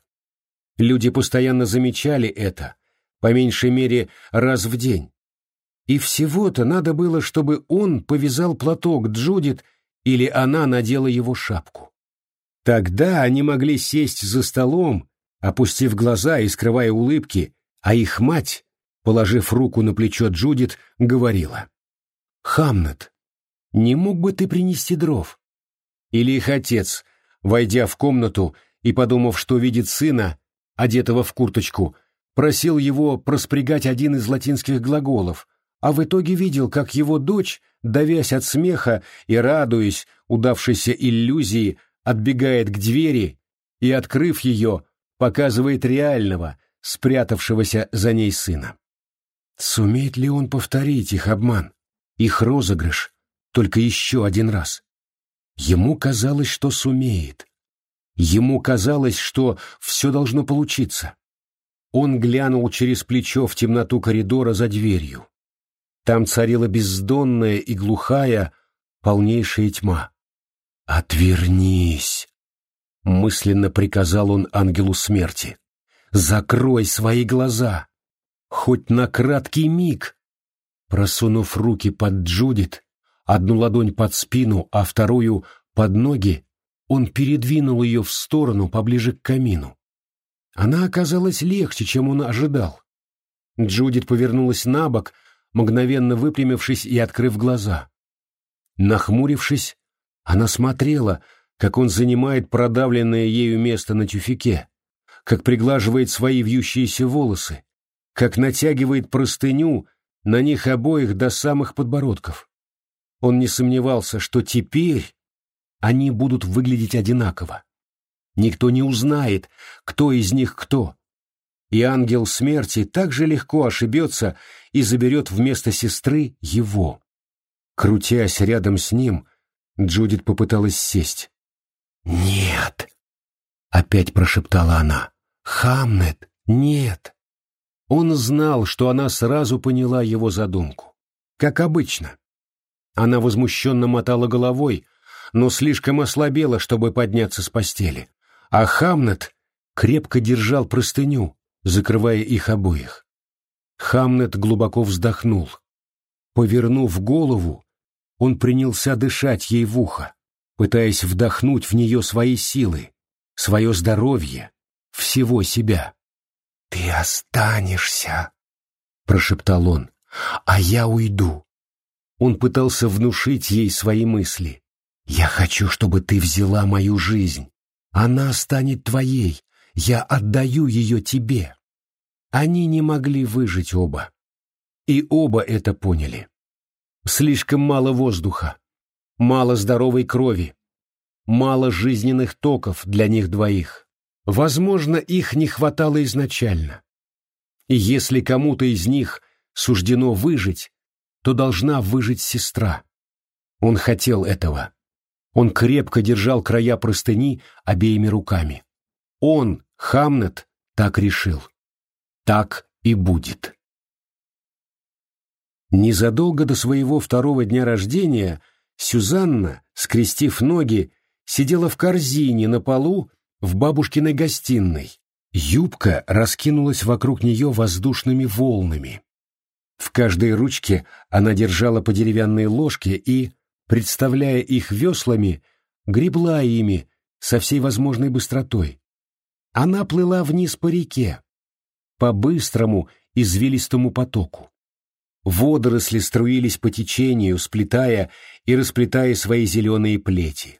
A: Люди постоянно замечали это, по меньшей мере раз в день. И всего-то надо было, чтобы он повязал платок Джудит или она надела его шапку. Тогда они могли сесть за столом, опустив глаза и скрывая улыбки, а их мать, положив руку на плечо Джудит, говорила. «Хамнет, не мог бы ты принести дров?» Или их отец, войдя в комнату и подумав, что видит сына, одетого в курточку, просил его проспрягать один из латинских глаголов, а в итоге видел, как его дочь, давясь от смеха и радуясь удавшейся иллюзии, отбегает к двери и, открыв ее, показывает реального, спрятавшегося за ней сына. Сумеет ли он повторить их обман, их розыгрыш, только еще один раз? Ему казалось, что сумеет. Ему казалось, что все должно получиться. Он глянул через плечо в темноту коридора за дверью. Там царила бездонная и глухая, полнейшая тьма. «Отвернись!» — мысленно приказал он ангелу смерти. «Закрой свои глаза! Хоть на краткий миг!» Просунув руки под Джудит, одну ладонь под спину, а вторую под ноги, он передвинул ее в сторону поближе к камину. Она оказалась легче, чем он ожидал. Джудит повернулась на бок, мгновенно выпрямившись и открыв глаза. Нахмурившись, она смотрела, как он занимает продавленное ею место на тюфике, как приглаживает свои вьющиеся волосы, как натягивает простыню на них обоих до самых подбородков. Он не сомневался, что теперь они будут выглядеть одинаково. Никто не узнает, кто из них кто. И ангел смерти так же легко ошибется и заберет вместо сестры его. Крутясь рядом с ним, Джудит попыталась сесть. «Нет!» — опять прошептала она. «Хамнет, нет!» Он знал, что она сразу поняла его задумку. Как обычно. Она возмущенно мотала головой, но слишком ослабела, чтобы подняться с постели. А Хамнет крепко держал простыню, закрывая их обоих. Хамнет глубоко вздохнул. Повернув голову, он принялся дышать ей в ухо, пытаясь вдохнуть в нее свои силы, свое здоровье, всего себя. «Ты останешься», — прошептал он, — «а я уйду». Он пытался внушить ей свои мысли. «Я хочу, чтобы ты взяла мою жизнь. Она станет твоей. Я отдаю ее тебе». Они не могли выжить оба. И оба это поняли. Слишком мало воздуха, мало здоровой крови, мало жизненных токов для них двоих. Возможно, их не хватало изначально. И если кому-то из них суждено выжить, то должна выжить сестра. Он хотел этого. Он крепко держал края простыни обеими руками. Он, Хамнет, так решил. Так и будет. Незадолго до своего второго дня рождения Сюзанна, скрестив ноги, сидела в корзине на полу в бабушкиной гостиной. Юбка раскинулась вокруг нее воздушными волнами. В каждой ручке она держала по деревянной ложке и, представляя их веслами, гребла ими со всей возможной быстротой. Она плыла вниз по реке, по быстрому извилистому потоку. Водоросли струились по течению, сплетая и расплетая свои зеленые плети.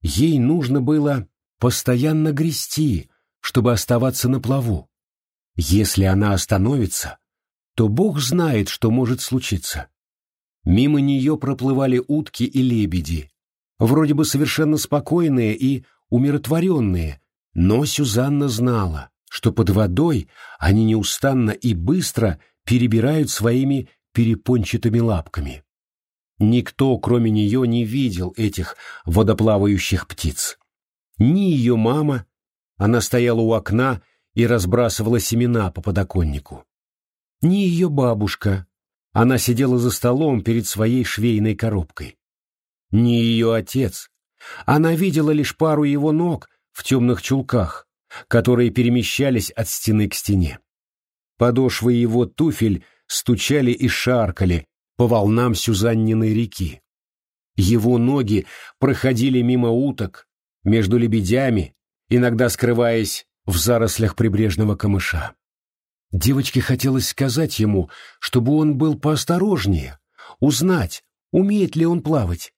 A: Ей нужно было постоянно грести, чтобы оставаться на плаву. Если она остановится, то Бог знает, что может случиться. Мимо нее проплывали утки и лебеди, вроде бы совершенно спокойные и умиротворенные, но Сюзанна знала, что под водой они неустанно и быстро перебирают своими перепончатыми лапками. Никто, кроме нее, не видел этих водоплавающих птиц. Ни ее мама, она стояла у окна и разбрасывала семена по подоконнику. Ни ее бабушка, она сидела за столом перед своей швейной коробкой. Ни ее отец, она видела лишь пару его ног в темных чулках, которые перемещались от стены к стене. Подошвы его туфель стучали и шаркали по волнам Сюзанниной реки. Его ноги проходили мимо уток, между лебедями, иногда скрываясь в зарослях прибрежного камыша. Девочке хотелось сказать ему, чтобы он был поосторожнее, узнать, умеет ли он плавать.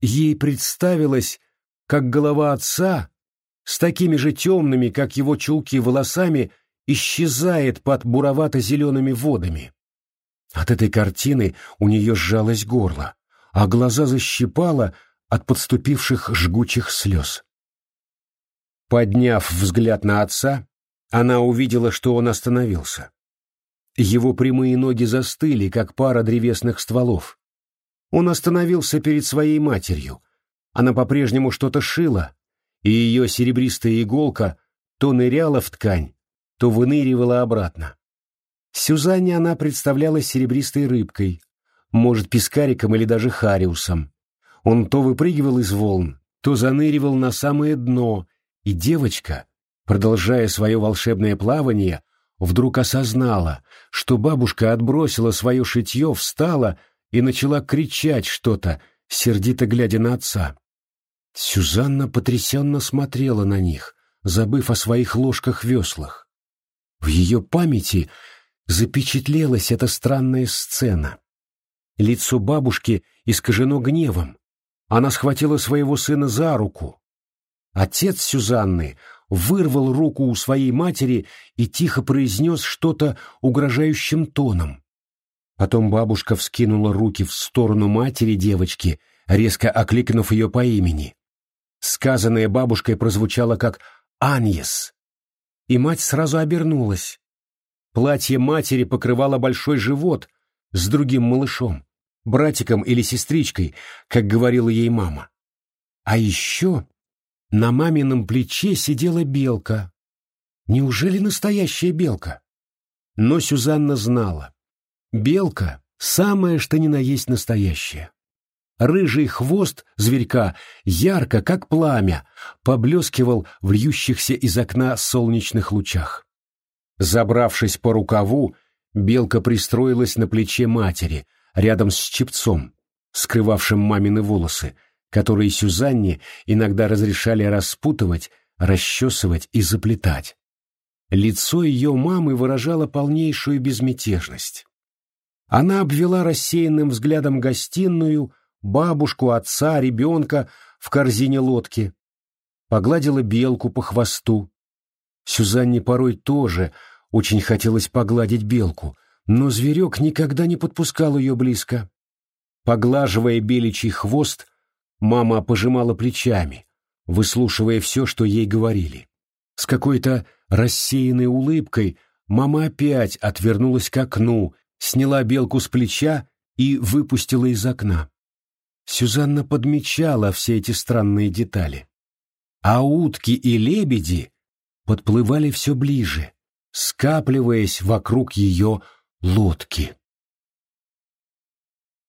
A: Ей представилось, как голова отца с такими же темными, как его чулки, волосами исчезает под буровато-зелеными водами. От этой картины у нее сжалось горло, а глаза защипало от подступивших жгучих слез. Подняв взгляд на отца, она увидела, что он остановился. Его прямые ноги застыли, как пара древесных стволов. Он остановился перед своей матерью. Она по-прежнему что-то шила, и ее серебристая иголка то ныряла в ткань, то выныривала обратно. Сюзанне она представлялась серебристой рыбкой, может, пескариком или даже хариусом. Он то выпрыгивал из волн, то заныривал на самое дно, и девочка, продолжая свое волшебное плавание, вдруг осознала, что бабушка отбросила свое шитье, встала и начала кричать что-то, сердито глядя на отца. Сюзанна потрясенно смотрела на них, забыв о своих ложках-веслах. В ее памяти запечатлелась эта странная сцена. Лицо бабушки искажено гневом. Она схватила своего сына за руку. Отец Сюзанны вырвал руку у своей матери и тихо произнес что-то угрожающим тоном. Потом бабушка вскинула руки в сторону матери девочки, резко окликнув ее по имени. Сказанное бабушкой прозвучало как «Аньес», и мать сразу обернулась. Платье матери покрывало большой живот с другим малышом, братиком или сестричкой, как говорила ей мама. А еще на мамином плече сидела белка. Неужели настоящая белка? Но Сюзанна знала. Белка — самое что ни на есть настоящее. Рыжий хвост зверька, ярко, как пламя, поблескивал в льющихся из окна солнечных лучах. Забравшись по рукаву, белка пристроилась на плече матери, рядом с чепцом, скрывавшим мамины волосы, которые Сюзанне иногда разрешали распутывать, расчесывать и заплетать. Лицо ее мамы выражало полнейшую безмятежность. Она обвела рассеянным взглядом гостиную, бабушку, отца, ребенка в корзине лодки, погладила белку по хвосту. Сюзанне порой тоже очень хотелось погладить белку, но зверек никогда не подпускал ее близко. Поглаживая беличий хвост, Мама пожимала плечами, выслушивая все, что ей говорили. С какой-то рассеянной улыбкой мама опять отвернулась к окну, сняла белку с плеча и выпустила из окна. Сюзанна подмечала все эти странные детали. А утки и лебеди подплывали все ближе, скапливаясь вокруг ее лодки.